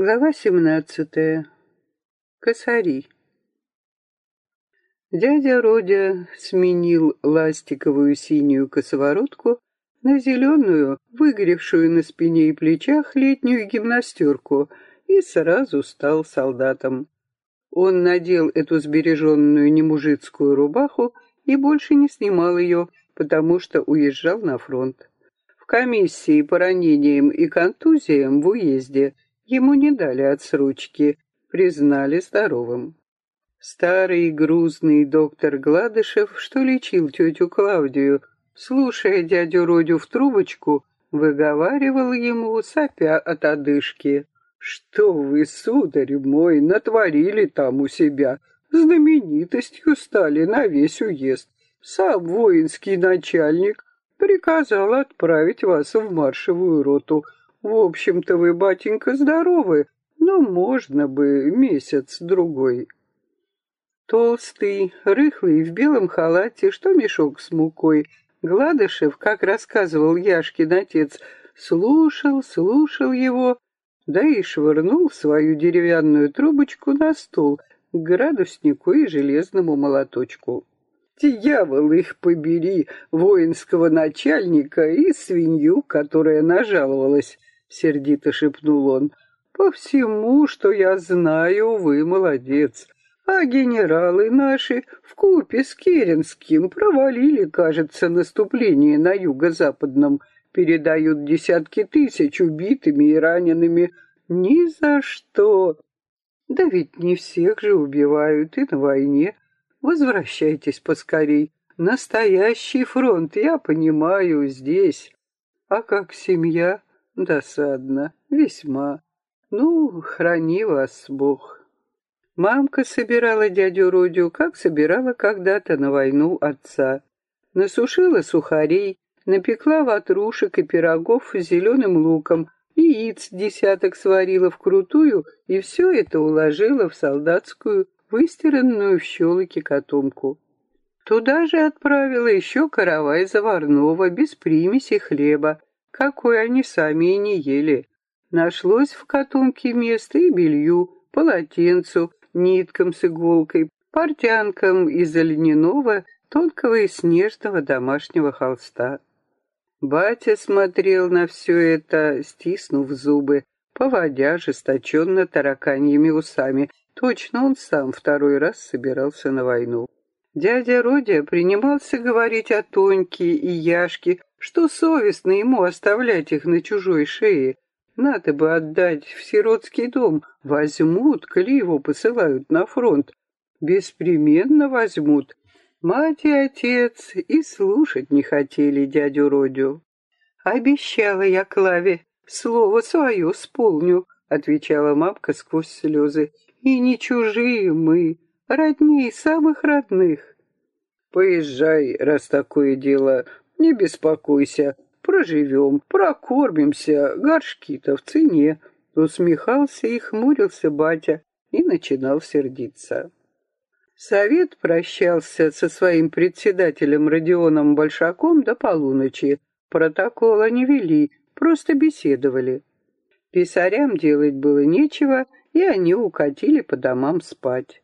Глава семнадцатая. Косари. Дядя Родя сменил ластиковую синюю косоворотку на зеленую, выгоревшую на спине и плечах летнюю гимнастерку и сразу стал солдатом. Он надел эту сбереженную немужицкую рубаху и больше не снимал ее, потому что уезжал на фронт. В комиссии по ранениям и контузиям в уезде – Ему не дали отсрочки, признали здоровым. Старый грузный доктор Гладышев, что лечил тетю Клавдию, слушая дядю Родю в трубочку, выговаривал ему, сопя от одышки. «Что вы, сударь мой, натворили там у себя? Знаменитостью стали на весь уезд. Сам воинский начальник приказал отправить вас в маршевую роту, в общем-то, вы, батенька, здоровы, но можно бы месяц-другой. Толстый, рыхлый, в белом халате, что мешок с мукой, Гладышев, как рассказывал Яшкин отец, слушал, слушал его, да и швырнул свою деревянную трубочку на стол к градуснику и железному молоточку. Дьявол их побери, воинского начальника и свинью, которая нажаловалась. — сердито шепнул он. «По всему, что я знаю, вы молодец. А генералы наши в купе с Керенским провалили, кажется, наступление на юго-западном. Передают десятки тысяч убитыми и ранеными. Ни за что. Да ведь не всех же убивают и на войне. Возвращайтесь поскорей. Настоящий фронт, я понимаю, здесь. А как семья? Досадно, весьма. Ну, храни вас Бог. Мамка собирала дядю Родю, как собирала когда-то на войну отца. Насушила сухарей, напекла ватрушек и пирогов с зеленым луком, яиц десяток сварила вкрутую и все это уложила в солдатскую, выстиранную в щелоке котомку. Туда же отправила еще каравай заварного, без примеси хлеба, какой они сами и не ели. Нашлось в котомке место и белью, полотенцу, ниткам с иголкой, портянкам из льняного, тонкого и снежного домашнего холста. Батя смотрел на все это, стиснув зубы, поводя ожесточенно тараканьими усами. Точно он сам второй раз собирался на войну. Дядя Родя принимался говорить о Тоньке и Яшке, что совестно ему оставлять их на чужой шее. Надо бы отдать в сиротский дом. Возьмут, коли его посылают на фронт. Беспременно возьмут. Мать и отец и слушать не хотели дядю Родю. «Обещала я Клаве, слово свое сполню», — отвечала мамка сквозь слезы. «И не чужие мы, родней самых родных». «Поезжай, раз такое дело, не беспокойся, проживем, прокормимся, горшки-то в цене. Усмехался и хмурился батя и начинал сердиться. Совет прощался со своим председателем Родионом Большаком до полуночи. Протокола не вели, просто беседовали. Писарям делать было нечего, и они укатили по домам спать.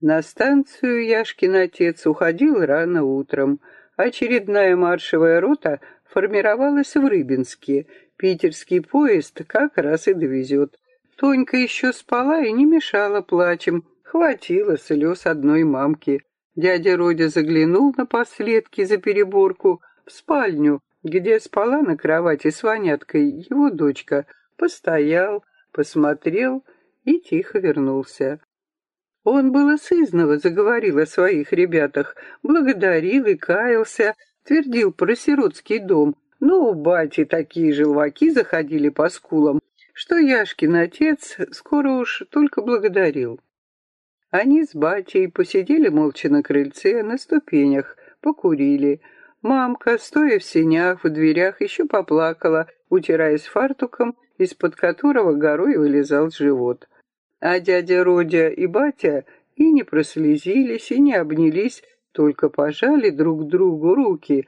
На станцию Яшкин отец уходил рано утром, Очередная маршевая рота формировалась в Рыбинске. Питерский поезд как раз и довезет. Тонька еще спала и не мешала плачем. Хватило слез одной мамки. Дядя Родя заглянул на последки за переборку в спальню, где спала на кровати с Ваняткой его дочка. Постоял, посмотрел и тихо вернулся. Он было сызново заговорил о своих ребятах, благодарил и каялся, твердил про сиротский дом, но у бати такие желваки заходили по скулам, что Яшкин отец скоро уж только благодарил. Они с батей посидели молча на крыльце, на ступенях, покурили. Мамка, стоя в сенях, в дверях, еще поплакала, утираясь фартуком, из-под которого горой вылезал живот а дядя Родя и батя и не прослезились, и не обнялись, только пожали друг другу руки.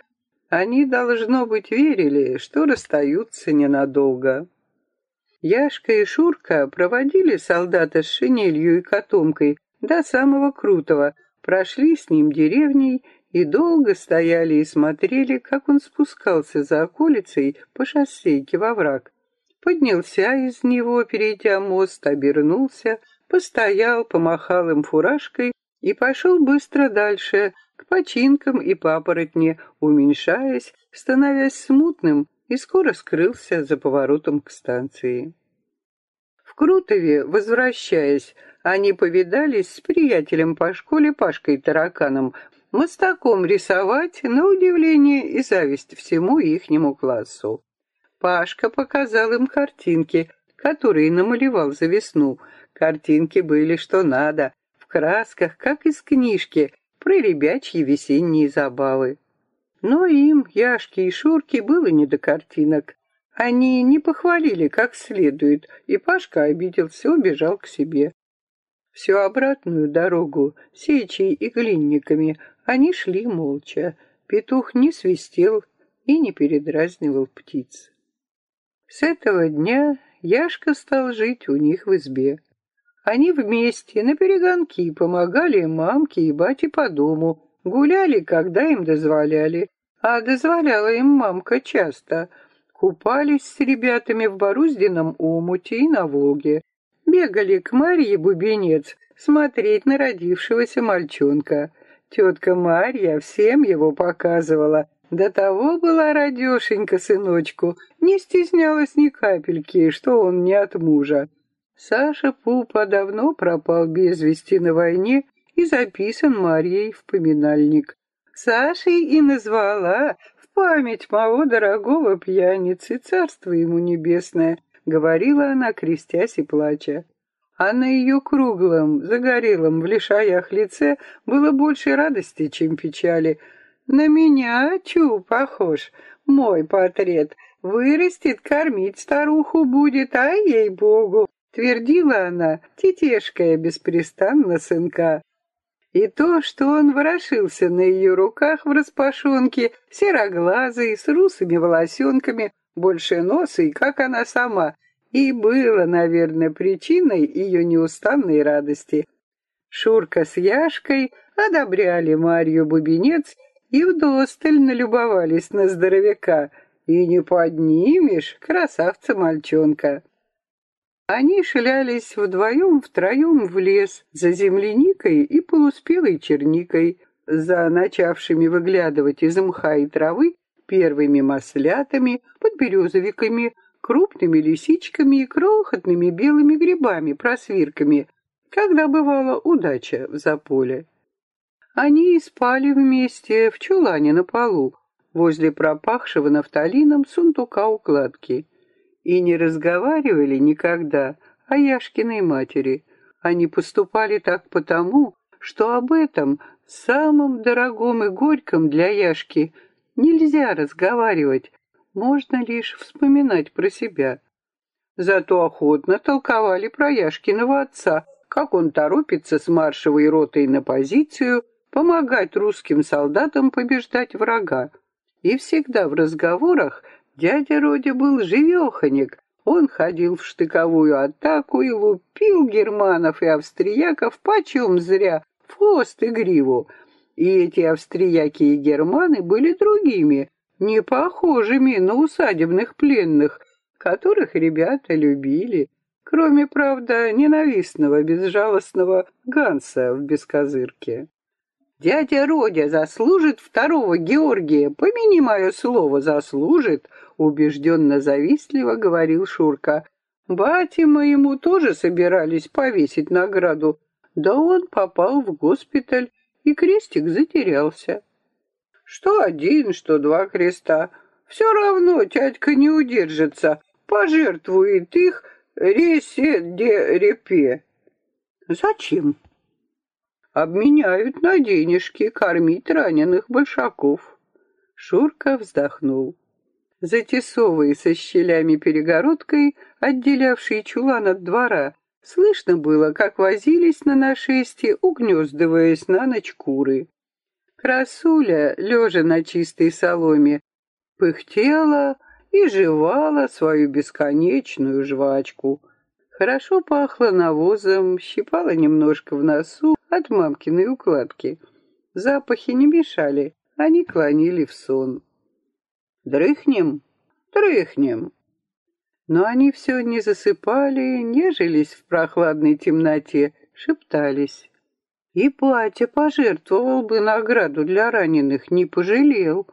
Они, должно быть, верили, что расстаются ненадолго. Яшка и Шурка проводили солдата с шинелью и котомкой до самого Крутого, прошли с ним деревней и долго стояли и смотрели, как он спускался за околицей по шоссейке во враг. Поднялся из него, перейдя мост, обернулся, постоял, помахал им фуражкой и пошел быстро дальше, к починкам и папоротне, уменьшаясь, становясь смутным, и скоро скрылся за поворотом к станции. В Крутове, возвращаясь, они повидались с приятелем по школе Пашкой Тараканом, мостаком рисовать, на удивление и зависть всему ихнему классу. Пашка показал им картинки, которые намалевал за весну. Картинки были что надо, в красках, как из книжки, про ребячьи весенние забавы. Но им, Яшке и Шурке, было не до картинок. Они не похвалили как следует, и Пашка обиделся, убежал к себе. Всю обратную дорогу сечей и глинниками они шли молча. Петух не свистел и не передразнивал птиц. С этого дня Яшка стал жить у них в избе. Они вместе на перегонки помогали мамке и бате по дому, гуляли, когда им дозволяли, а дозволяла им мамка часто. Купались с ребятами в Боруздином омуте и на Волге. Бегали к Марье Бубенец смотреть на родившегося мальчонка. Тетка Марья всем его показывала. До того была радешенька сыночку, не стеснялась ни капельки, что он не от мужа. Саша Пупа давно пропал без вести на войне и записан Марьей в поминальник. Сашей и назвала в память моего дорогого пьяницы, царство ему небесное, говорила она, крестясь и плача. А на ее круглом, загорелом в лишаях лице было больше радости, чем печали. На меня, чу, похож, мой портрет. Вырастет, кормить старуху будет, а ей-богу. Твердила она, тетешкая беспрестанно сынка. И то, что он ворошился на ее руках в распашонке, сероглазый, с русыми волосенками, больше носа, и как она сама, и было, наверное, причиной ее неустанной радости. Шурка с Яшкой одобряли Марью Бубенец и вдосталь налюбовались на здоровяка, и не поднимешь красавца-мальчонка. Они шлялись вдвоем-втроем в лес за земляникой и полуспелой черникой, за начавшими выглядывать из мха и травы первыми маслятами, подберезовиками, крупными лисичками и крохотными белыми грибами, просвирками, когда бывала удача в заполе. Они и спали вместе в чулане на полу, возле пропахшего нафталином сундука укладки и не разговаривали никогда о Яшкиной матери. Они поступали так потому, что об этом, самом дорогом и горьком для Яшки, нельзя разговаривать, можно лишь вспоминать про себя. Зато охотно толковали про Яшкиного отца, как он торопится с маршевой ротой на позицию, помогать русским солдатам побеждать врага. И всегда в разговорах Дядя Родя был живеханик. Он ходил в штыковую атаку и лупил германов и австрияков почем зря, в хвост и гриву. И эти австрияки и германы были другими, не похожими на усадебных пленных, которых ребята любили, кроме, правда, ненавистного, безжалостного Ганса в бескозырке. Дядя Родя заслужит второго Георгия, помяни мое слово, заслужит, убежденно завистливо говорил Шурка. Бате моему тоже собирались повесить награду, да он попал в госпиталь, и крестик затерялся. Что один, что два креста. Все равно тядька не удержится, пожертвует их ресе де репе. Зачем? Обменяют на денежки кормить раненых большаков. Шурка вздохнул. За тесовой со щелями перегородкой, отделявшей чулан от двора, слышно было, как возились на нашесте, угнездываясь на ночь куры. Красуля, лежа на чистой соломе, пыхтела и жевала свою бесконечную жвачку. Хорошо пахло навозом, щипала немножко в носу от мамкиной укладки. Запахи не мешали, они клонили в сон. «Дрыхнем? Дрыхнем!» Но они все не засыпали, нежились в прохладной темноте, шептались. И батя пожертвовал бы награду для раненых, не пожалел.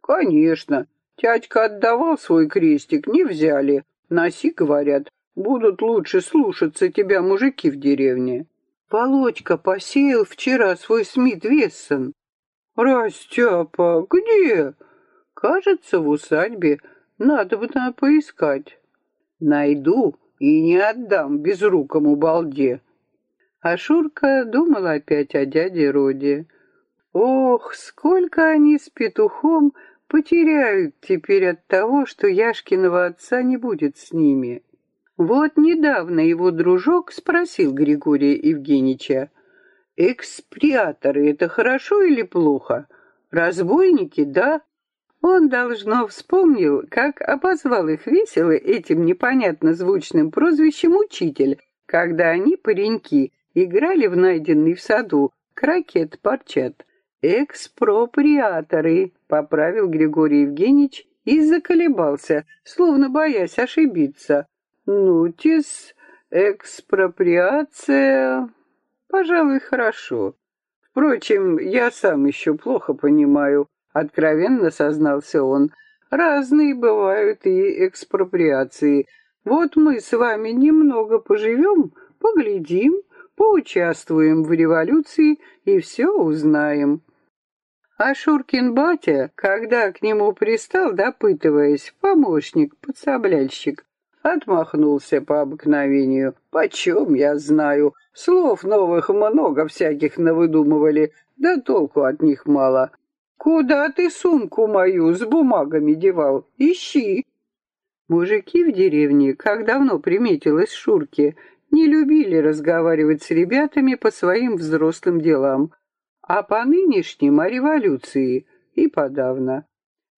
Конечно, Тятька отдавал свой крестик, не взяли. Носи, говорят, будут лучше слушаться тебя мужики в деревне. Володька посеял вчера свой Смит Вессон. Растяпа, где? Кажется, в усадьбе. Надо бы надо поискать. Найду и не отдам безрукому балде. А Шурка думала опять о дяде Роде. Ох, сколько они с петухом потеряют теперь от того, что Яшкиного отца не будет с ними. Вот недавно его дружок спросил Григория Евгеньевича, «Эксприаторы — это хорошо или плохо? Разбойники, да?» Он, должно, вспомнил, как обозвал их весело этим непонятно звучным прозвищем «учитель», когда они, пареньки, играли в найденный в саду крокет-парчат. «Экспроприаторы», — поправил Григорий Евгеньевич и заколебался, словно боясь ошибиться. «Ну, тис, экспроприация...» «Пожалуй, хорошо. Впрочем, я сам еще плохо понимаю», — откровенно сознался он. «Разные бывают и экспроприации. Вот мы с вами немного поживем, поглядим, поучаствуем в революции и все узнаем». А Шуркин батя, когда к нему пристал, допытываясь, помощник, подсобляльщик, отмахнулся по обыкновению. «Почем я знаю? Слов новых много всяких навыдумывали, да толку от них мало. Куда ты сумку мою с бумагами девал? Ищи!» Мужики в деревне, как давно приметилось Шурке, не любили разговаривать с ребятами по своим взрослым делам, а по нынешним о революции и подавно.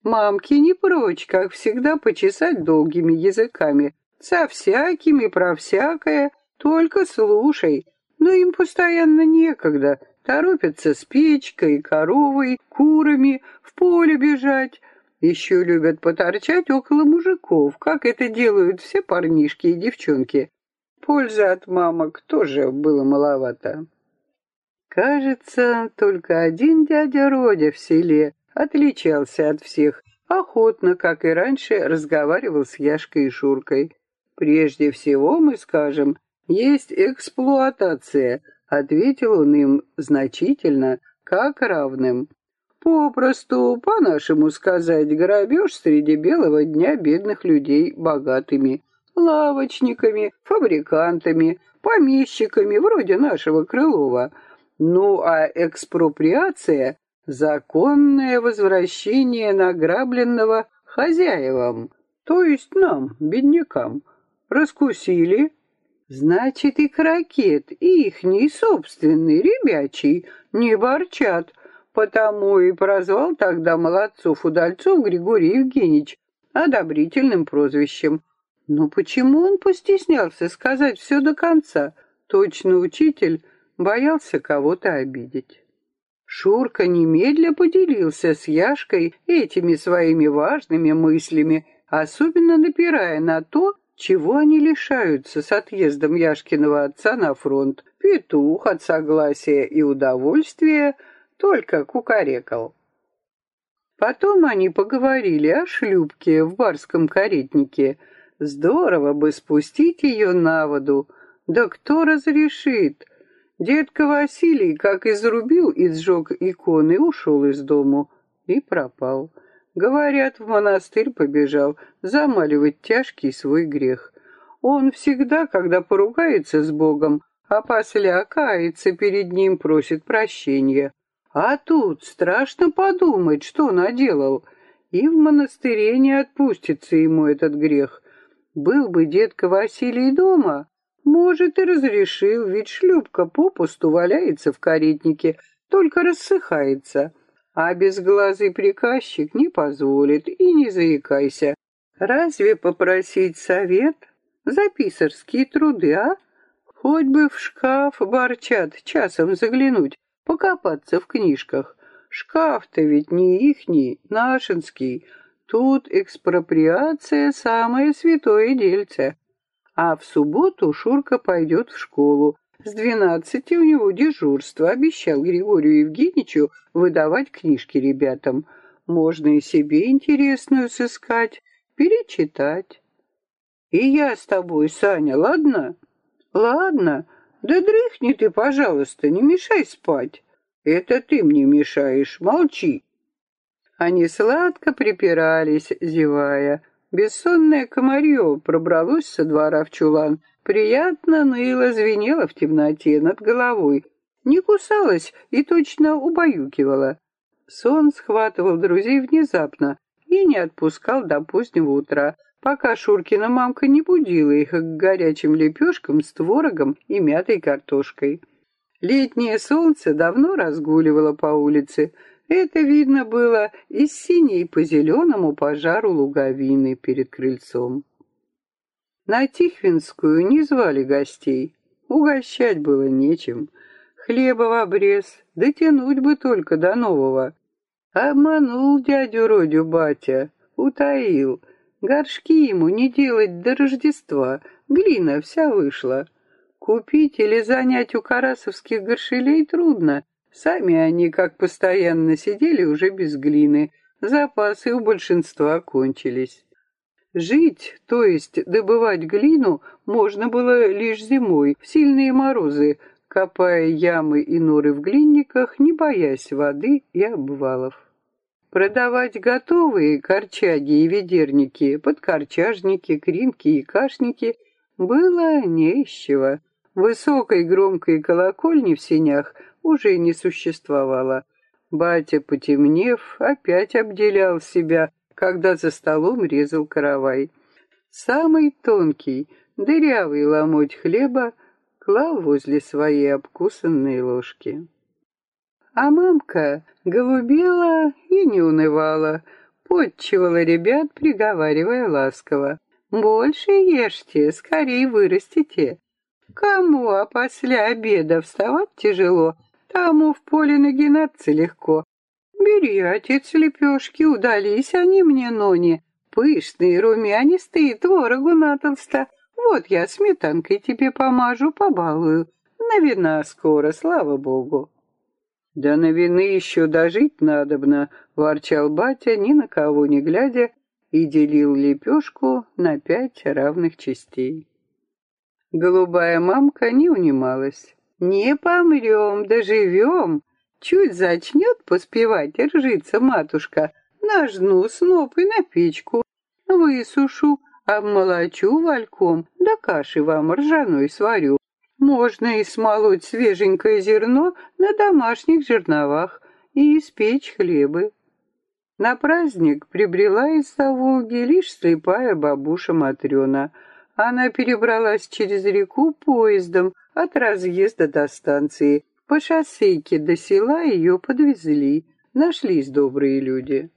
Мамки не прочь, как всегда, почесать долгими языками, со всякими про всякое, только слушай, но им постоянно некогда, торопятся с печкой, коровой, курами, в поле бежать. Еще любят поторчать около мужиков, как это делают все парнишки и девчонки. Пользы от мамок тоже было маловато. Кажется, только один дядя Родя в селе отличался от всех, охотно, как и раньше, разговаривал с Яшкой и Шуркой. «Прежде всего, мы скажем, есть эксплуатация», — ответил он им значительно, как равным. «Попросту, по-нашему сказать, грабеж среди белого дня бедных людей богатыми, лавочниками, фабрикантами, помещиками, вроде нашего Крылова». Ну а экспроприация — законное возвращение награбленного хозяевам, то есть нам, беднякам. Раскусили? Значит, и крокет, и ихний собственный, ребячий, не борчат. Потому и прозвал тогда молодцов-удальцов Григорий Евгеньевич одобрительным прозвищем. Но почему он постеснялся сказать все до конца? Точно учитель боялся кого-то обидеть. Шурка немедля поделился с Яшкой этими своими важными мыслями, особенно напирая на то, чего они лишаются с отъездом Яшкиного отца на фронт. Петух от согласия и удовольствия только кукарекал. Потом они поговорили о шлюпке в барском каретнике. Здорово бы спустить ее на воду. Да кто разрешит? Дедка Василий, как изрубил и сжег иконы, ушел из дому и пропал. Говорят, в монастырь побежал замаливать тяжкий свой грех. Он всегда, когда поругается с Богом, а после окается перед ним, просит прощения. А тут страшно подумать, что наделал. И в монастыре не отпустится ему этот грех. Был бы дедка Василий дома, может, и разрешил, ведь шлюпка попусту валяется в каретнике, только рассыхается. А безглазый приказчик не позволит, и не заикайся. Разве попросить совет за писарские труды, а? Хоть бы в шкаф борчат часом заглянуть, покопаться в книжках. Шкаф-то ведь не ихний, нашинский. Тут экспроприация — самое святое дельце. А в субботу Шурка пойдет в школу. С двенадцати у него дежурство. Обещал Григорию Евгеньевичу выдавать книжки ребятам. Можно и себе интересную сыскать, перечитать. И я с тобой, Саня, ладно? Ладно. Да дрыхни ты, пожалуйста, не мешай спать. Это ты мне мешаешь, молчи. Они сладко припирались, зевая. Бессонное комарье пробралось со двора в чулан, приятно ныло, звенело в темноте над головой, не кусалось и точно убаюкивало. Сон схватывал друзей внезапно и не отпускал до позднего утра, пока Шуркина мамка не будила их к горячим лепешкам с творогом и мятой картошкой. Летнее солнце давно разгуливало по улице. Это видно было из синей по зеленому пожару луговины перед крыльцом. На Тихвинскую не звали гостей. Угощать было нечем. Хлеба в обрез, дотянуть бы только до нового. Обманул дядю Родю батя, утаил. Горшки ему не делать до Рождества, глина вся вышла. Купить или занять у карасовских горшелей трудно. Сами они, как постоянно сидели, уже без глины. Запасы у большинства кончились. Жить, то есть добывать глину, можно было лишь зимой, в сильные морозы, копая ямы и норы в глинниках, не боясь воды и обвалов. Продавать готовые корчаги и ведерники, подкорчажники, кринки и кашники было не из чего. Высокой громкой колокольни в сенях уже не существовало. Батя, потемнев, опять обделял себя, когда за столом резал каравай. Самый тонкий, дырявый ломоть хлеба клал возле своей обкусанной ложки. А мамка голубела и не унывала, подчивала ребят, приговаривая ласково. «Больше ешьте, скорее вырастите. Кому, а после обеда вставать тяжело, тому в поле нагинаться легко. Бери, отец, лепешки, удались они мне, Нони, пышные, румянистые, творогу натолста. Вот я сметанкой тебе помажу, побалую. На вина скоро, слава богу. Да на вины еще дожить надобно, ворчал батя, ни на кого не глядя, и делил лепешку на пять равных частей. Голубая мамка не унималась. «Не помрем, доживем!» Чуть зачнет поспевать ржиться матушка, нажну снопы на печку, высушу, обмолочу вальком, да каши вам ржаной сварю. Можно и смолоть свеженькое зерно на домашних жерновах и испечь хлебы. На праздник прибрела из-за Волги лишь слепая бабуша Матрена — она перебралась через реку поездом от разъезда до станции. По шоссейке до села ее подвезли. Нашлись добрые люди.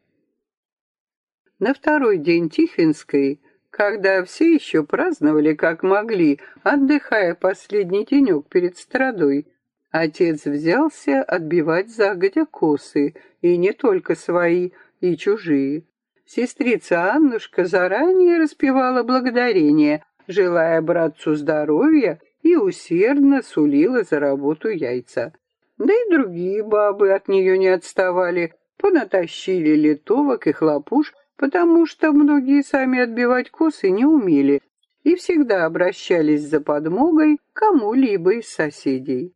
На второй день Тихвинской, когда все еще праздновали как могли, отдыхая последний денек перед страдой, отец взялся отбивать загодя косы, и не только свои, и чужие. Сестрица Аннушка заранее распевала благодарение, желая братцу здоровья и усердно сулила за работу яйца. Да и другие бабы от нее не отставали, понатащили литовок и хлопуш, потому что многие сами отбивать косы не умели и всегда обращались за подмогой кому-либо из соседей.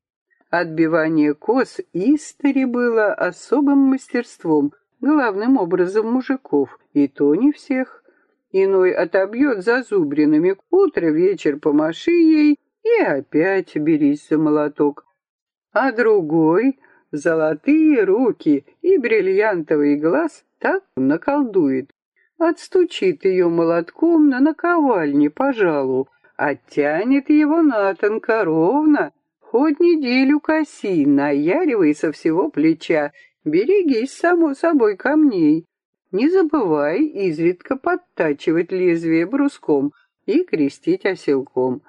Отбивание кос истори было особым мастерством, главным образом мужиков, и то не всех. Иной отобьет зазубринами, утро-вечер помаши ей и опять берись за молоток. А другой — золотые руки и бриллиантовый глаз так наколдует. Отстучит ее молотком на наковальне, пожалуй, оттянет его натонко ровно, хоть неделю коси, наяривай со всего плеча, берегись, само собой, камней. Не забывай изредка подтачивать лезвие бруском и крестить оселком.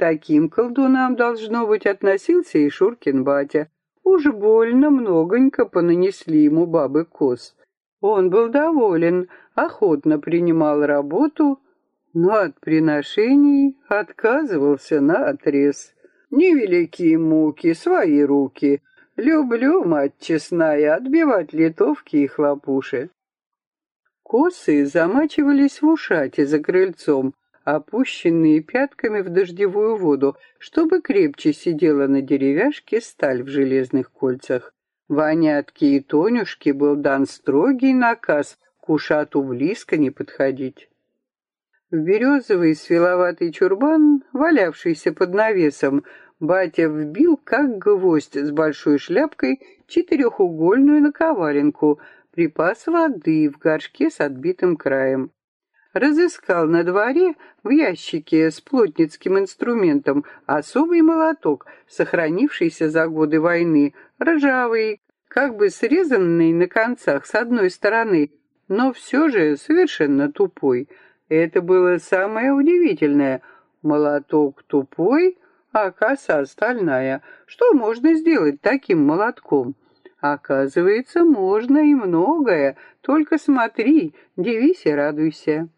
Таким колдунам, должно быть, относился и Шуркин батя. Уж больно многонько понанесли ему бабы коз. Он был доволен, охотно принимал работу, но от приношений отказывался на отрез. Невеликие муки, свои руки. Люблю, мать честная, отбивать литовки и хлопуши. Косы замачивались в ушате за крыльцом, опущенные пятками в дождевую воду, чтобы крепче сидела на деревяшке сталь в железных кольцах. Ванятке и Тонюшке был дан строгий наказ к ушату близко не подходить. В березовый свеловатый чурбан, валявшийся под навесом, батя вбил, как гвоздь с большой шляпкой, четырехугольную наковаленку, припас воды в горшке с отбитым краем. Разыскал на дворе в ящике с плотницким инструментом особый молоток, сохранившийся за годы войны, ржавый, как бы срезанный на концах с одной стороны, но все же совершенно тупой — это было самое удивительное. Молоток тупой, а коса стальная. Что можно сделать таким молотком? Оказывается, можно и многое. Только смотри, дивись и радуйся.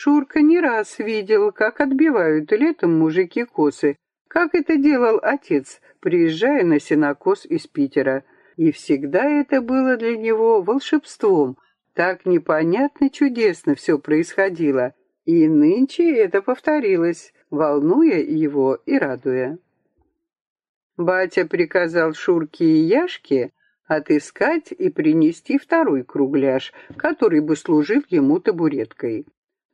Шурка не раз видел, как отбивают летом мужики косы, как это делал отец, приезжая на сенокос из Питера. И всегда это было для него волшебством — так непонятно чудесно все происходило, и нынче это повторилось, волнуя его и радуя. Батя приказал Шурке и Яшке отыскать и принести второй кругляш, который бы служил ему табуреткой.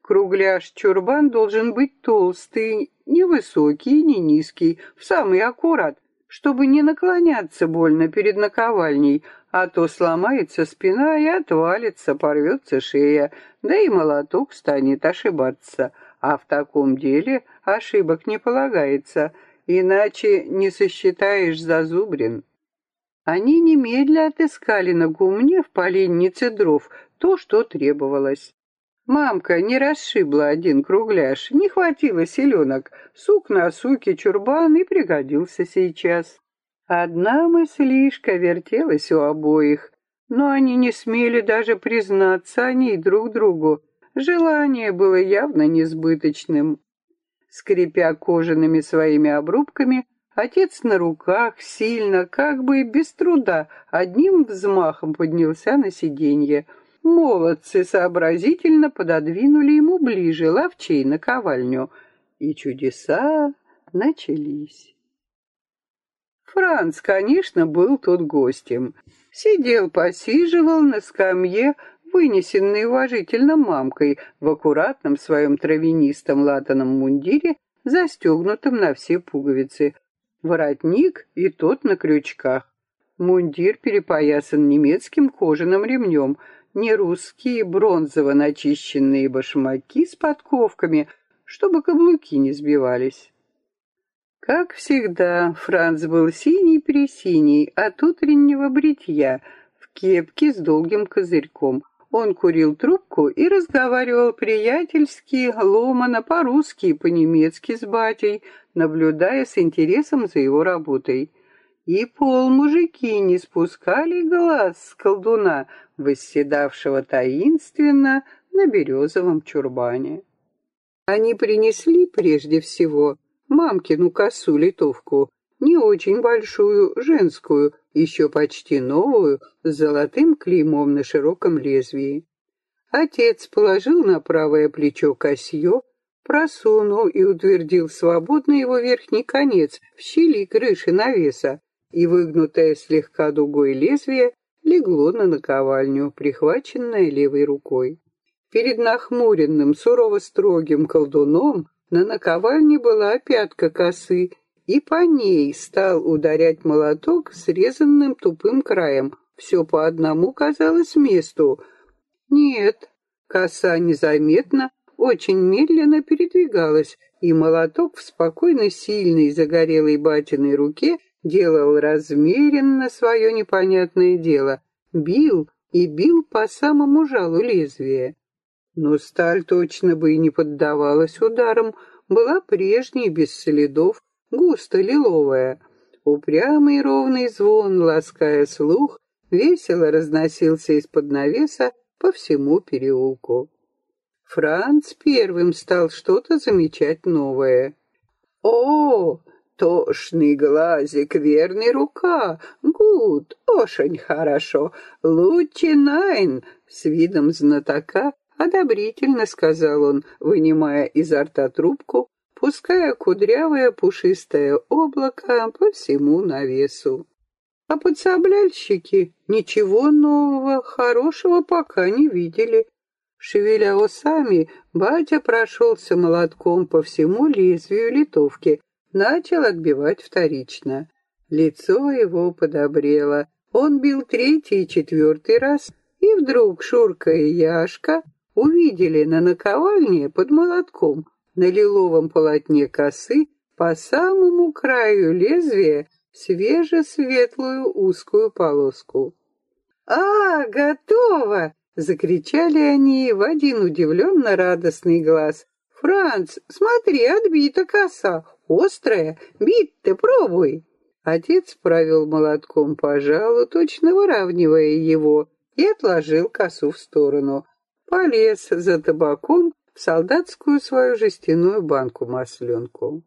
Кругляш-чурбан должен быть толстый, не высокий, не низкий, в самый аккурат, чтобы не наклоняться больно перед наковальней, а то сломается спина и отвалится, порвется шея, да и молоток станет ошибаться. А в таком деле ошибок не полагается, иначе не сосчитаешь зазубрин. Они немедля отыскали на гумне в поленнице дров то, что требовалось. Мамка не расшибла один кругляш, не хватило селенок. Сук на суке чурбан и пригодился сейчас. Одна мыслишка вертелась у обоих, но они не смели даже признаться о ней друг другу. Желание было явно несбыточным. Скрипя кожаными своими обрубками, отец на руках сильно, как бы без труда, одним взмахом поднялся на сиденье. Молодцы сообразительно пододвинули ему ближе ловчей на ковальню, и чудеса начались. Франц, конечно, был тут гостем. Сидел, посиживал на скамье, вынесенной уважительно мамкой в аккуратном своем травянистом латаном мундире, застегнутом на все пуговицы. Воротник и тот на крючках. Мундир перепоясан немецким кожаным ремнем, не русские бронзово начищенные башмаки с подковками, чтобы каблуки не сбивались. Как всегда, Франц был синий-пресиний от утреннего бритья, в кепке с долгим козырьком. Он курил трубку и разговаривал приятельски, ломано, по-русски и по-немецки с батей, наблюдая с интересом за его работой. И пол мужики не спускали глаз с колдуна, восседавшего таинственно на березовом чурбане. Они принесли прежде всего мамкину косу-литовку, не очень большую, женскую, еще почти новую, с золотым клеймом на широком лезвии. Отец положил на правое плечо косье, просунул и утвердил свободно его верхний конец в щели крыши навеса, и выгнутое слегка дугой лезвие легло на наковальню, прихваченное левой рукой. Перед нахмуренным, сурово строгим колдуном на наковальне была пятка косы, и по ней стал ударять молоток срезанным тупым краем. Все по одному казалось месту. Нет, коса незаметно, очень медленно передвигалась, и молоток в спокойно сильной загорелой батиной руке делал размеренно свое непонятное дело. Бил, и бил по самому жалу лезвия. Но сталь точно бы и не поддавалась ударам, была прежней, без следов, густо лиловая. Упрямый ровный звон, лаская слух, весело разносился из-под навеса по всему переулку. Франц первым стал что-то замечать новое. «О, тошный глазик, верный рука, гуд, очень хорошо, лучше найн!» С видом знатока одобрительно сказал он, вынимая изо рта трубку, пуская кудрявое пушистое облако по всему навесу. А подсобляльщики ничего нового, хорошего пока не видели. Шевеля усами, батя прошелся молотком по всему лезвию литовки, начал отбивать вторично. Лицо его подобрело. Он бил третий и четвертый раз, и вдруг Шурка и Яшка увидели на наковальне под молотком на лиловом полотне косы по самому краю лезвия свеже-светлую узкую полоску. «А, готово!» — закричали они в один удивленно радостный глаз. «Франц, смотри, отбита коса, острая, бить-то пробуй!» Отец правил молотком по жалу, точно выравнивая его, и отложил косу в сторону. Полез за табаком в солдатскую свою жестяную банку-масленку.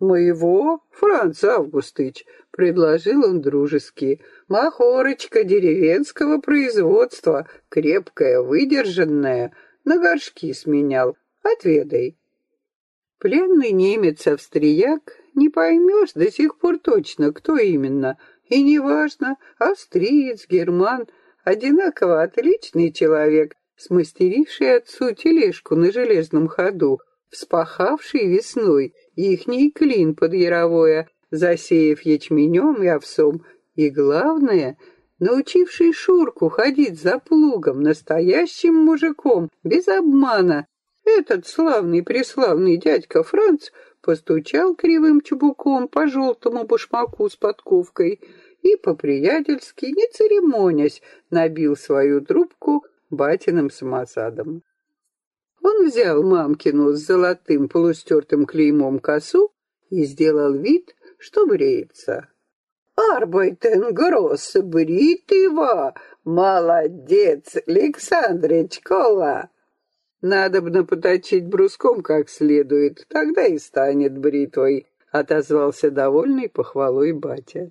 «Моего, Франц Августыч», — предложил он дружески, — «махорочка деревенского производства, крепкая, выдержанная, на горшки сменял. Отведай». Пленный немец-австрияк не поймешь до сих пор точно, кто именно, и неважно, австриец, герман, одинаково отличный человек, смастеривший отцу тележку на железном ходу, вспахавший весной ихний клин под яровое, засеяв ячменем и овсом, и, главное, научивший Шурку ходить за плугом, настоящим мужиком, без обмана. Этот славный-преславный дядька Франц постучал кривым чубуком по желтому башмаку с подковкой и, по-приятельски, не церемонясь, набил свою трубку батиным самосадом. Он взял мамкину с золотым полустертым клеймом косу и сделал вид, что бреется. «Арбайтен гросс бритыва! Молодец, Александрыч Кола!» «Надобно поточить бруском как следует, тогда и станет бритвой», — отозвался довольный похвалой батя.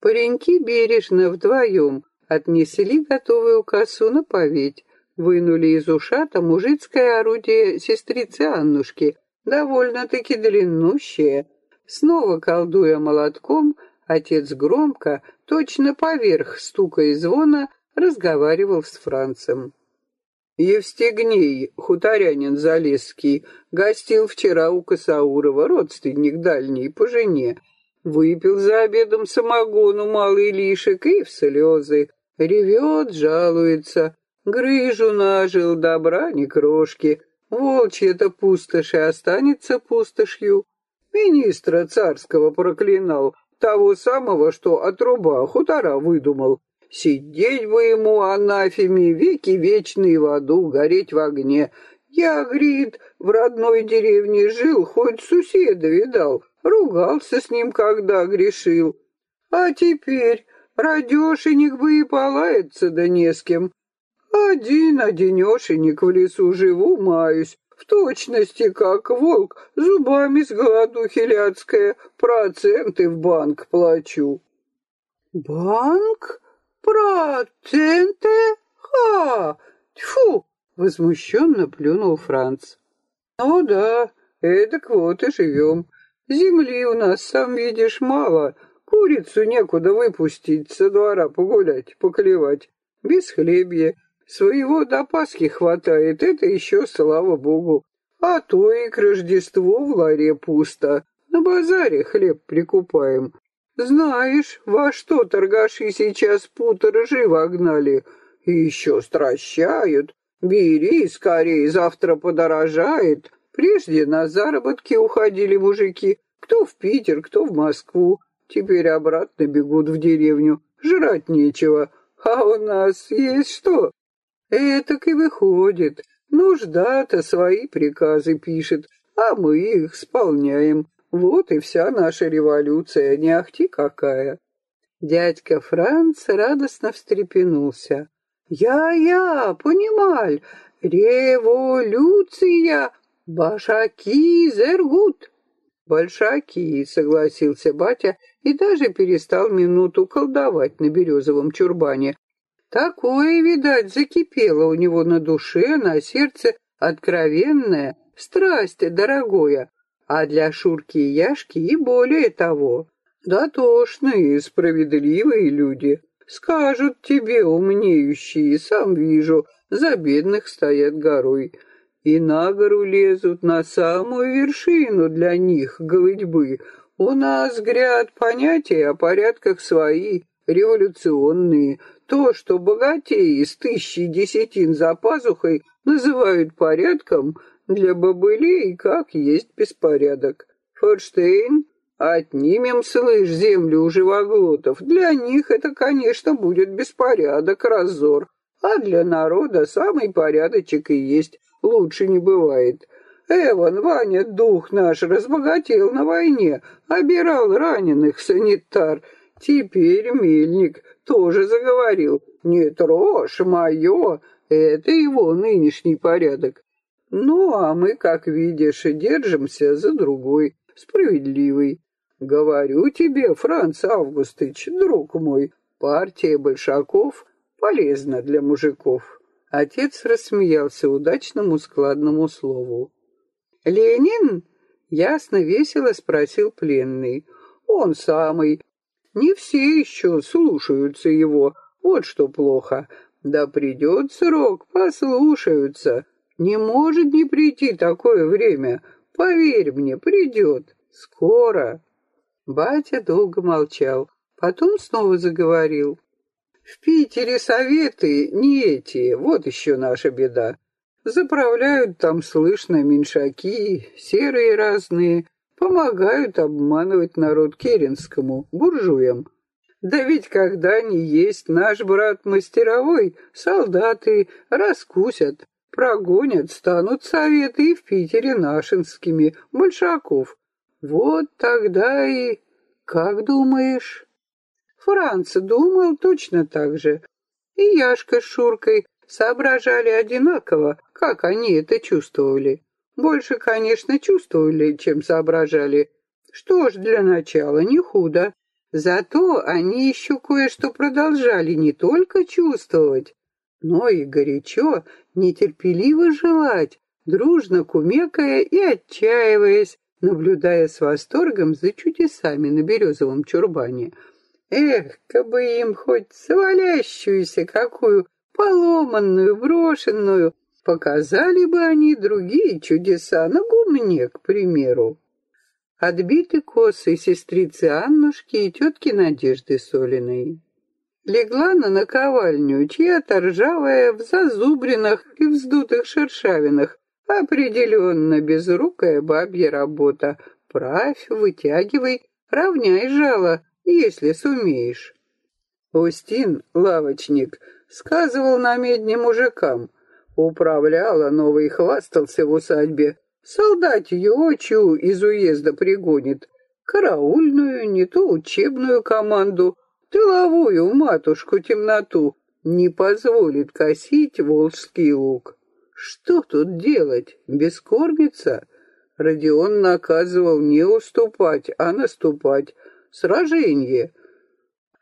Пареньки бережно вдвоем отнесли готовую косу на поведь, вынули из ушата мужицкое орудие сестрицы Аннушки, довольно-таки длиннущее. Снова колдуя молотком, отец громко, точно поверх стука и звона, разговаривал с Францем. Евстигней, хуторянин Залесский, гостил вчера у Косаурова, родственник дальний, по жене. Выпил за обедом самогону малый лишек и в слезы. Ревет, жалуется. Грыжу нажил, добра ни крошки. Волчья-то пустошь и останется пустошью. Министра царского проклинал, того самого, что от руба хутора выдумал. Сидеть бы ему, анафеме, веки вечные в аду, гореть в огне. Я, говорит, в родной деревне жил, хоть соседа видал, ругался с ним, когда грешил. А теперь радешенек бы и полается да не с кем. Один-одинешенек в лесу живу, маюсь, в точности, как волк, зубами с голодухи ляцкая, проценты в банк плачу. Банк? Проценты? Ха! Тьфу! Возмущенно плюнул Франц. Ну да, эдак вот и живем. Земли у нас, сам видишь, мало. Курицу некуда выпустить, со двора погулять, поклевать. Без хлебья. Своего до Пасхи хватает, это еще слава богу. А то и к Рождеству в ларе пусто. На базаре хлеб прикупаем. Знаешь, во что торгаши сейчас путоржи вогнали? И еще стращают. Бери скорее, завтра подорожает. Прежде на заработки уходили мужики. Кто в Питер, кто в Москву. Теперь обратно бегут в деревню. Жрать нечего. А у нас есть что? Этак и выходит. Нужда-то свои приказы пишет, а мы их исполняем. Вот и вся наша революция, не ахти какая. Дядька Франц радостно встрепенулся. «Я-я, понималь, революция, башаки зергут». «Большаки», — согласился батя и даже перестал минуту колдовать на березовом чурбане. Такое, видать, закипело у него на душе, на сердце откровенное, страсть дорогое, а для Шурки и Яшки и более того. Дотошные, справедливые люди. Скажут тебе, умнеющие, сам вижу, за бедных стоят горой. И на гору лезут, на самую вершину для них голытьбы. У нас, гряд, понятия о порядках свои, революционные. То, что богатеи с тысячи десятин за пазухой называют порядком, для бобылей как есть беспорядок. Форштейн Отнимем, слышь, землю у живоглотов. Для них это, конечно, будет беспорядок, разор. А для народа самый порядочек и есть. Лучше не бывает. Эван, Ваня, дух наш, разбогател на войне, обирал раненых санитар. Теперь мельник тоже заговорил. Не трожь, мое, это его нынешний порядок. Ну, а мы, как видишь, держимся за другой, справедливый. Говорю тебе, Франц Августыч, друг мой, партия большаков полезна для мужиков. Отец рассмеялся удачному складному слову. «Ленин?» — ясно весело спросил пленный. «Он самый. Не все еще слушаются его. Вот что плохо. Да придет срок, послушаются. Не может не прийти такое время. Поверь мне, придет. Скоро». Батя долго молчал, потом снова заговорил. «В Питере советы не эти, вот еще наша беда. Заправляют там, слышно, меньшаки, серые разные, помогают обманывать народ Керенскому, буржуям. Да ведь когда они есть, наш брат мастеровой, солдаты раскусят, прогонят, станут советы и в Питере нашинскими, большаков. Вот тогда и... Как думаешь? Франц думал точно так же. И Яшка с Шуркой соображали одинаково, как они это чувствовали. Больше, конечно, чувствовали, чем соображали. Что ж, для начала не худо. Зато они еще кое-что продолжали не только чувствовать, но и горячо, нетерпеливо желать, дружно кумекая и отчаиваясь, наблюдая с восторгом за чудесами на березовом чурбане. Эх, кабы им хоть свалящуюся какую, поломанную, брошенную, показали бы они другие чудеса на гумне, к примеру. Отбиты косы сестрицы Аннушки и тетки Надежды Солиной. Легла на наковальню чья-то ржавая в зазубринах и вздутых шершавинах, Определенно безрукая бабья работа. Правь, вытягивай, равняй жало, если сумеешь. Устин, лавочник, сказывал на медне мужикам. Управляла новый хвастался в усадьбе. Солдатью очу из уезда пригонит. Караульную, не то учебную команду, тыловую матушку темноту не позволит косить волжский лук. Что тут делать? Бескормиться? Родион наказывал не уступать, а наступать. Сражение.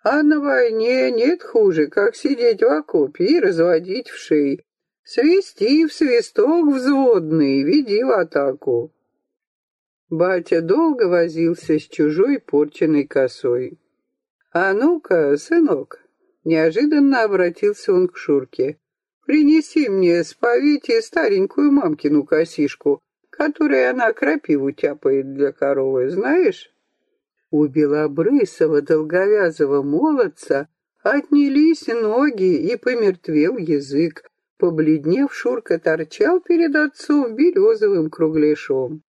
А на войне нет хуже, как сидеть в окопе и разводить в шеи. Свисти в свисток взводный, веди в атаку. Батя долго возился с чужой порченной косой. «А ну-ка, сынок!» Неожиданно обратился он к Шурке. Принеси мне с повити старенькую мамкину косишку, которой она крапиву тяпает для коровы, знаешь? У белобрысого долговязого молодца отнялись ноги и помертвел язык. Побледнев, Шурка торчал перед отцом березовым кругляшом.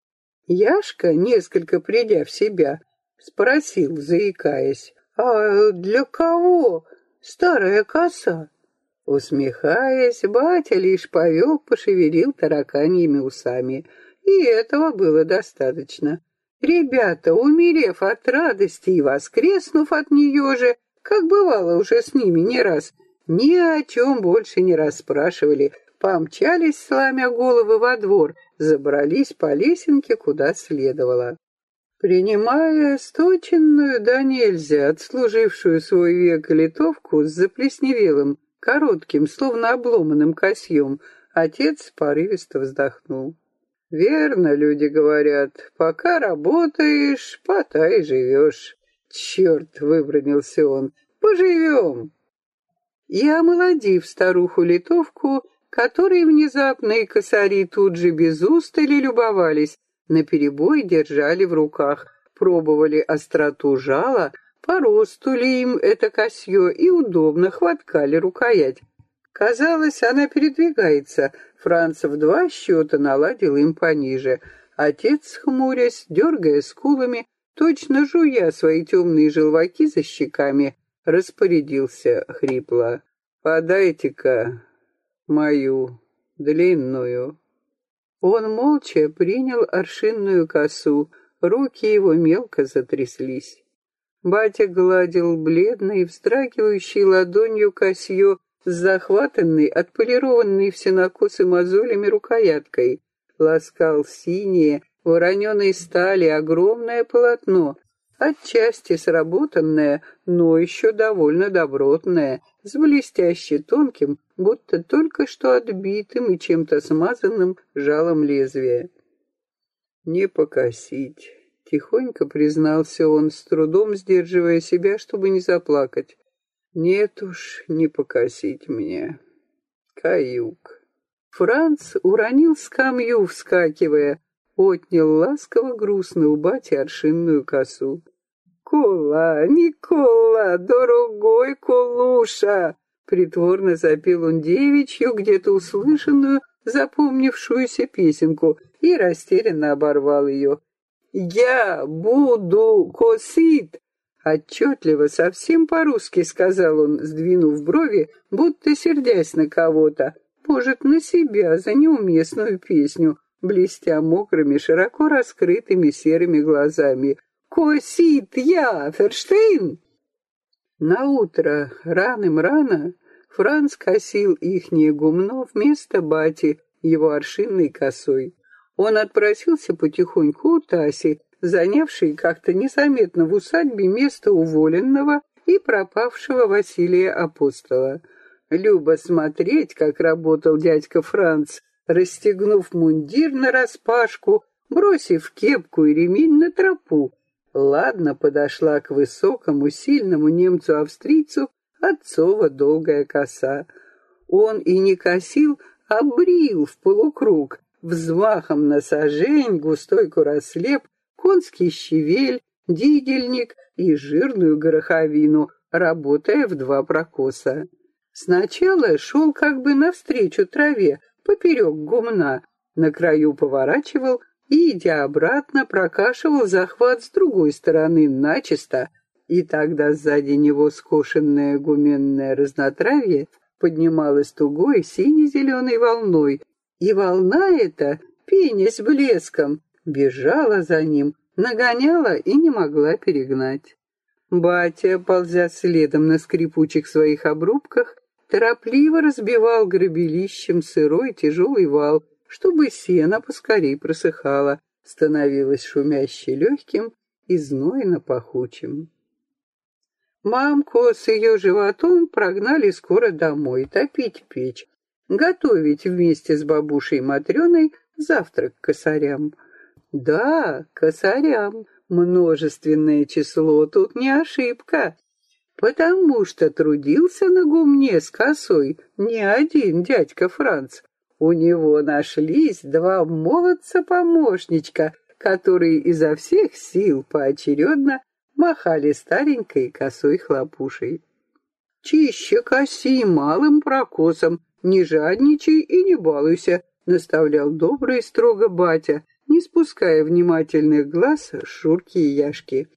Яшка, несколько придя в себя, спросил, заикаясь, «А для кого? Старая коса. Усмехаясь, батя лишь повел, пошевелил тараканьими усами. И этого было достаточно. Ребята, умерев от радости и воскреснув от нее же, как бывало уже с ними не раз, ни о чем больше не расспрашивали, помчались, сломя головы во двор, забрались по лесенке, куда следовало. Принимая сточенную да нельзя, отслужившую свой век литовку с заплесневелым, коротким, словно обломанным косьем, отец порывисто вздохнул. Верно, люди говорят, пока работаешь, потай живешь. Черт, выбронился он, поживем. И омолодив старуху-литовку, которой внезапные косари тут же без устали любовались, наперебой держали в руках, пробовали остроту жала, по росту ли им это косье и удобно хваткали рукоять. Казалось, она передвигается. Франц в два счета наладил им пониже. Отец, хмурясь, дергая скулами, точно жуя свои темные желваки за щеками, распорядился хрипло. «Подайте-ка мою длинную». Он молча принял аршинную косу, руки его мелко затряслись. Батя гладил бледной, вздрагивающей ладонью косье с захватанной, отполированной все накосы мозолями рукояткой, ласкал синее, вороненой стали огромное полотно, отчасти сработанное, но еще довольно добротное, с блестяще тонким, будто только что отбитым и чем-то смазанным жалом лезвия. «Не покосить», — тихонько признался он, с трудом сдерживая себя, чтобы не заплакать. Нет уж, не покосить мне. Каюк. Франц уронил скамью, вскакивая, отнял ласково грустно у бати аршинную косу. «Кола, Никола, дорогой Колуша!» Притворно запел он девичью, где-то услышанную, запомнившуюся песенку, и растерянно оборвал ее. «Я буду косить Отчетливо, совсем по-русски сказал он, сдвинув брови, будто сердясь на кого-то. Может, на себя за неуместную песню, блестя мокрыми, широко раскрытыми серыми глазами. «Косит я, Ферштейн!» Наутро, раным-рано, Франц косил ихнее гумно вместо бати его аршинной косой. Он отпросился потихоньку у Таси, занявший как-то незаметно в усадьбе место уволенного и пропавшего Василия Апостола. Любо смотреть, как работал дядька Франц, расстегнув мундир нараспашку, бросив кепку и ремень на тропу. Ладно подошла к высокому, сильному немцу-австрийцу отцова долгая коса. Он и не косил, а брил в полукруг, взмахом на сажень, густой курослеп, конский щавель, дидельник и жирную гороховину, работая в два прокоса. Сначала шел как бы навстречу траве, поперек гумна, на краю поворачивал и, идя обратно, прокашивал захват с другой стороны начисто, и тогда сзади него скошенное гуменное разнотравье поднималось тугой сине-зеленой волной, и волна эта, пенясь блеском, бежала за ним, нагоняла и не могла перегнать. Батя, ползя следом на скрипучих своих обрубках, торопливо разбивал грабелищем сырой тяжелый вал, чтобы сено поскорей просыхало, становилось шумяще легким и знойно пахучим. Мамку с ее животом прогнали скоро домой топить печь, готовить вместе с бабушей Матрёной завтрак косарям — да, косарям. Множественное число тут не ошибка. Потому что трудился на гумне с косой не один дядька Франц. У него нашлись два молодца-помощничка, которые изо всех сил поочередно махали старенькой косой хлопушей. «Чище коси малым прокосом, не жадничай и не балуйся», — наставлял добрый строго батя, не спуская внимательных глаз Шурки и Яшки.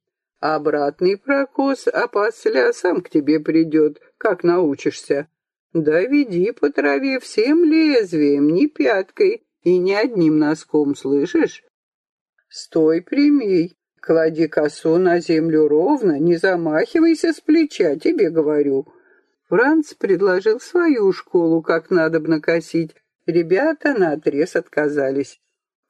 Обратный прокос, а после сам к тебе придет, как научишься. Да веди по траве всем лезвием, не пяткой и не одним носком, слышишь? Стой прямей, клади косу на землю ровно, не замахивайся с плеча, тебе говорю. Франц предложил свою школу, как надо бы накосить. Ребята наотрез отказались.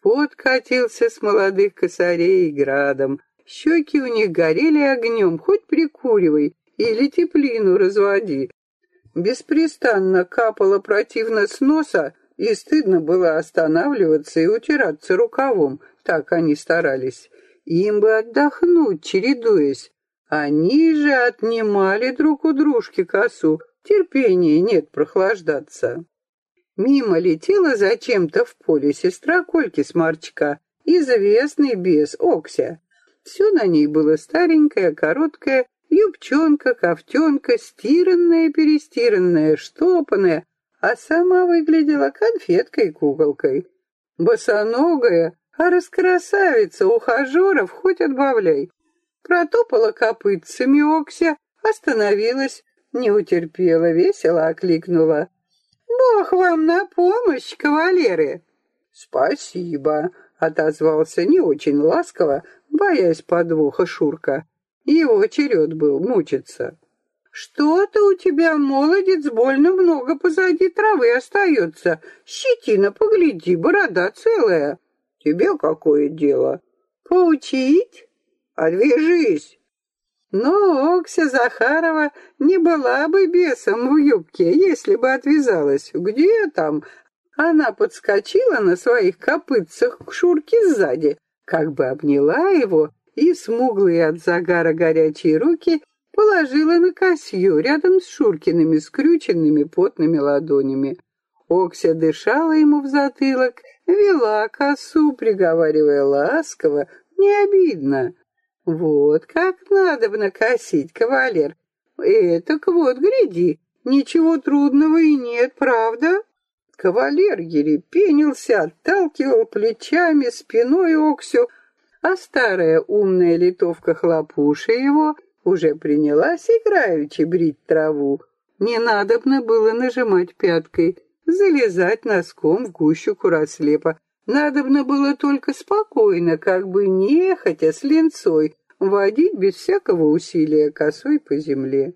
Пот катился с молодых косарей градом. Щеки у них горели огнем, хоть прикуривай или теплину разводи. Беспрестанно капало противно с носа, и стыдно было останавливаться и утираться рукавом, так они старались. Им бы отдохнуть, чередуясь. Они же отнимали друг у дружки косу, терпения нет прохлаждаться. Мимо летела зачем-то в поле сестра Кольки Сморчка, известный бес Окся. Все на ней было старенькое, короткое, юбчонка, ковтенка, стиранная-перестиранная, штопанная, а сама выглядела конфеткой-куколкой. Босоногая, а раскрасавица ухажеров хоть отбавляй. Протопала копытцами Окся, остановилась, не утерпела, весело окликнула. «Бог вам на помощь, кавалеры!» «Спасибо», — отозвался не очень ласково, боясь подвоха Шурка. Его черед был мучиться. «Что-то у тебя, молодец, больно много позади травы остается. Щетина, погляди, борода целая. Тебе какое дело? Поучить? Отвяжись!» Но Окся Захарова не была бы бесом в юбке, если бы отвязалась. Где там? Она подскочила на своих копытцах к Шурке сзади, как бы обняла его и смуглые от загара горячие руки положила на косью рядом с Шуркиными скрюченными потными ладонями. Окся дышала ему в затылок, вела косу, приговаривая ласково, не обидно. Вот как надо бы накосить, кавалер. Этак вот, гляди, ничего трудного и нет, правда? Кавалер ерепенился, отталкивал плечами, спиной Оксю, а старая умная литовка хлопуша его уже принялась играючи брить траву. Не надобно было нажимать пяткой, залезать носком в гущу курослепа, Надобно было только спокойно, как бы нехотя с ленцой, водить без всякого усилия косой по земле.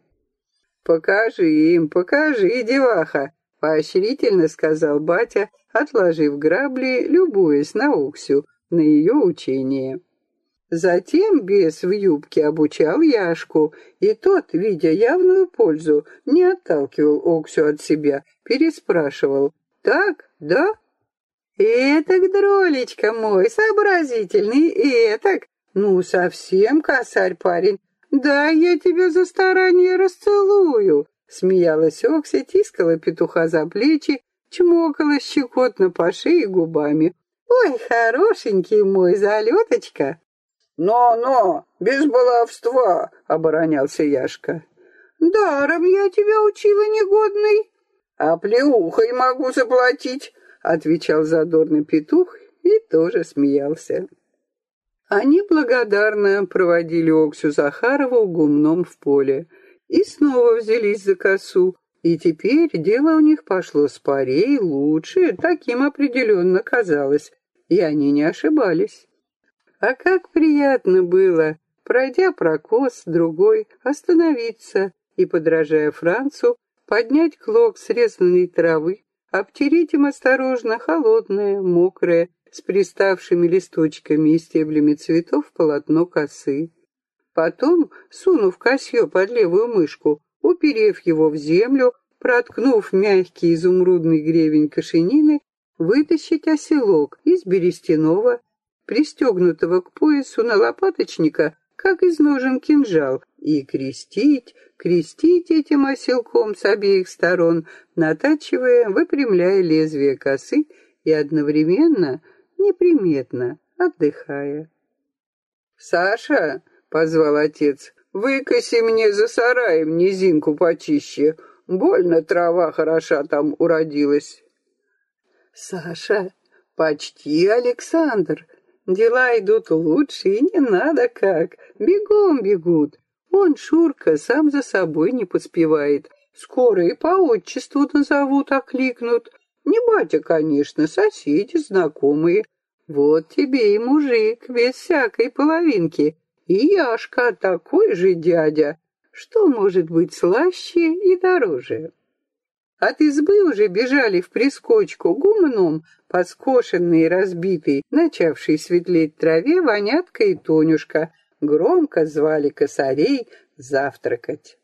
«Покажи им, покажи, деваха!» — поощрительно сказал батя, отложив грабли, любуясь на Оксю, на ее учение. Затем бес в юбке обучал Яшку, и тот, видя явную пользу, не отталкивал Оксю от себя, переспрашивал «Так, да?» «Этак, дролечка мой, сообразительный, этак, ну, совсем косарь парень, да я тебя за старание расцелую!» Смеялась Окся, тискала петуха за плечи, чмокала щекотно по шее губами. «Ой, хорошенький мой залеточка!» «Но-но, без баловства!» — оборонялся Яшка. «Даром я тебя учила, негодный!» «А плеухой могу заплатить!» отвечал задорный петух и тоже смеялся. Они благодарно проводили Оксю Захарову гумном в поле и снова взялись за косу, и теперь дело у них пошло спорей, лучше, таким определенно казалось, и они не ошибались. А как приятно было, пройдя прокос другой, остановиться и, подражая Францу, поднять клок срезанной травы, Обтереть им осторожно холодное, мокрое, с приставшими листочками и стеблями цветов полотно косы. Потом, сунув косье под левую мышку, уперев его в землю, проткнув мягкий изумрудный гребень кошенины, вытащить оселок из берестяного, пристегнутого к поясу на лопаточника, как из ножен кинжал, и крестить, крестить этим оселком с обеих сторон, натачивая, выпрямляя лезвие косы и одновременно, неприметно, отдыхая. «Саша!» — позвал отец. «Выкоси мне за сараем низинку почище. Больно трава хороша там уродилась». «Саша, почти Александр, Дела идут лучше, и не надо как. Бегом бегут. Он, Шурка, сам за собой не поспевает. Скоро и по отчеству назовут, окликнут. Не батя, конечно, соседи, знакомые. Вот тебе и мужик, без всякой половинки. И Яшка такой же дядя. Что может быть слаще и дороже? От избы уже бежали в прискочку гумном, подскошенный и разбитый, начавший светлеть траве, Вонятка и Тонюшка. Громко звали косарей завтракать.